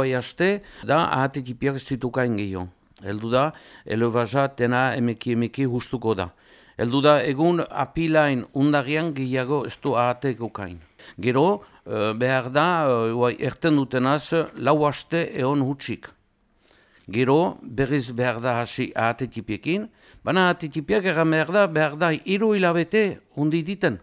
lauai haste, da ahatikipiak ez ditukain gehiago. Eldu da, elebaza tena emeki emeki justuko da. Eldu da, egun apilain undagian gehiago ez du ahateko kain. Gero, eh, behar da, uh, erten dutenaz, lau haste egon hutsik. Gero, berriz behar da hasi ahatetipiekin, baina ahatikipiak egan behar da, behar da, iru hilabete hundi diten.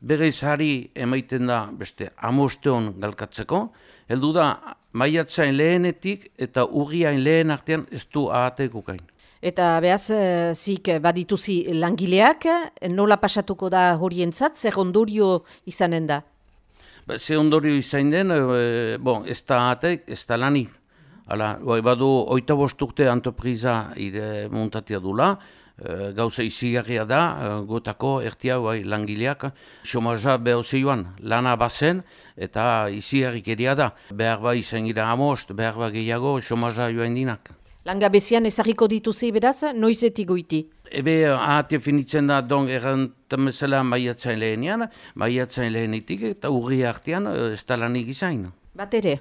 Berriz hari emaiten da beste amosteon galkatzeko, heldu da maiatzain lehenetik eta urriain lehen artean ez du ahateko kain. Eta behaz, zik badituzi langileak, nola pasatuko da horientzat, zer ondorio izanen da? Ba, ze ondorio izan den, e, bon, ez da ahatek, ez da lanik. Hala, bai, badu, oita bostukte antopriza ide montatia dula, e, gauza izigarria da, e, gotako ertia bai, langileak, somaja behar joan, lana bazen, eta izigarrik da. Behar bai izan gira amost, behar bai gehiago, somaja joan dinak. Langabezian ezarriko dituzi beraz, noizetik goiti? Ebe, ahate finitzen da, don errantamezela maiatzain lehenian, maiatzain lehenitik eta urri artean ez da lanik izain. Bat ere?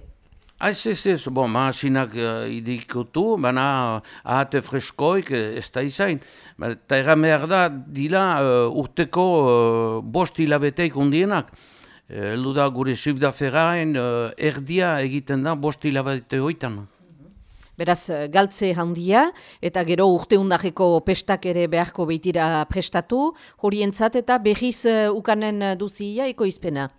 Ez, ez, ez, bon, maasinak uh, idikutu, baina ahate freskoik ez da izain. Eta erran behar da, dila uh, urteko uh, bost hilabeteik undienak. Eldu da gure sifda ferrain, uh, erdia egiten da bost hilabete hoitan. Beraz, eh, galtze handia, eta gero urte undajeko pestak ere beharko behitira prestatu, horientzat eta behiz uh, ukanen duzia eko izpena?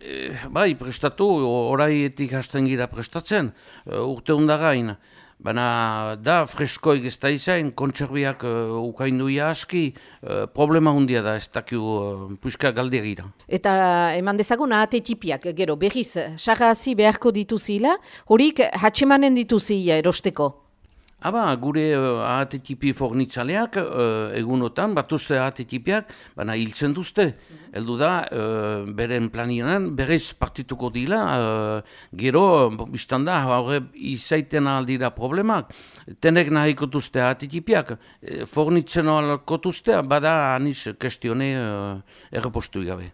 E, bai, prestatu, oraietik hasten gira prestatzen, uh, urte undagain. Baina da freskoik ez da izan, kontserbiak uh, ukainduia aski, uh, problema hundia da ez dakiu uh, puska galdegira. Eta eman dezagun ahate tipiak, gero berriz, sarrazi beharko dituzila, horik hatxemanen dituzila erosteko? Aba, gure uh, ahate tipi fornitzaleak uh, egunotan, batuzte ahate tipiak, baina hiltzen duzte. Eldu da, uh, beren planionan, berez partituko dila, uh, gero, biztan da, haure izaiten aldira problemak. Tenek nahi kotuzte ahate tipiak, fornitzen alkotuztea, bada aniz kestione uh, errepostu gabe.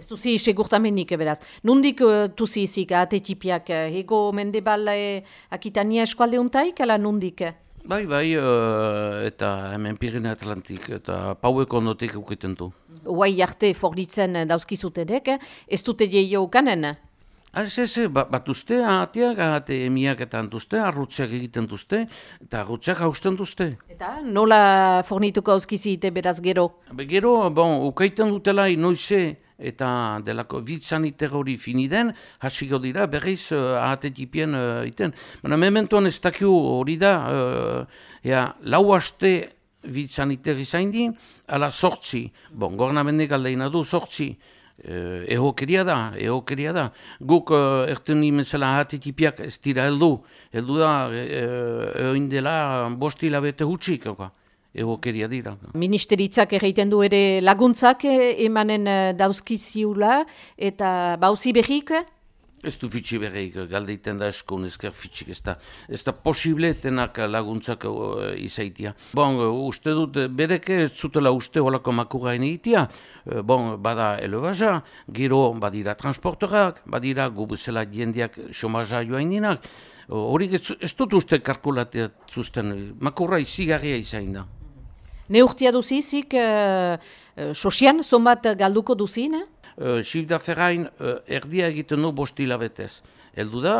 Ez duzi segurtamenik, beraz. Nundik uh, tuzi izik atetipiak? Ego mendebal uh, akitania eskualde untaik, ala nundik? Bai, bai, uh, eta hemen Pirine Atlantik, eta paueko ondotik ukiten du. Uai jarte forditzen dauzkizutenek, ez dute jeio ukanen? Ez, ez, ba, bat uste, ahatiak, ahate emiak eta antuzte, arrutxak egiten duzte, eta arrutxak hausten duzte. Eta nola fornituko auskizite beraz gero? Be, gero, bon, ukaiten dutela inoize, eta delako bitzaniter hori finiden, hasiko dira berriz uh, ahatetipien uh, iten. Baina mementoan ez dakiu hori da, uh, ea, lau haste bitzaniter izain din, ala sortzi, bon, gorna mendek aldeina du, sortzi, uh, ehokeria da, ehokeria da. Guk uh, erten imenzela ahatetipiak ez dira heldu, heldu da, uh, dela bosti labete hutsik, oka egokeria dira. Ministeritzak egiten du ere laguntzak eh, emanen eh, dauzkiziula eta bauzi behik? Ez du fitxi berreik, galdeiten da eskun ezker fitxik, ez da, ez da posible tenak laguntzak uh, izaitia. Bon, uste dut, bereke ez zutela uste holako makurain egitea, bon, bada elebaza, gero badira transportorak, badira gubuzela jendiak somaza joain dinak, hori ez, dut uste karkulatea zuzten, makurra izigarria izain da. Neurtia duzizik, uh, uh, sosian, zonbat galduko duzin? Uh, Sifda ferrain, uh, erdia egiten du bostila betez. Eldu da,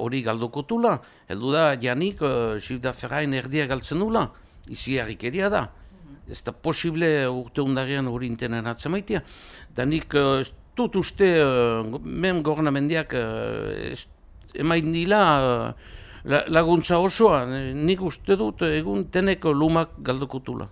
hori uh, galduko tula. Eldu da, janik, uh, Sifda ferrain erdia galtzen dula. Izi harrikeria da. Ez da posible urte undarian hori intenen atzemaitia. Da nik, uh, dut uste, men gornamendiak, uh, emain dila, laguntza osoa, nik uste dut egun teneko lumak galduko tula.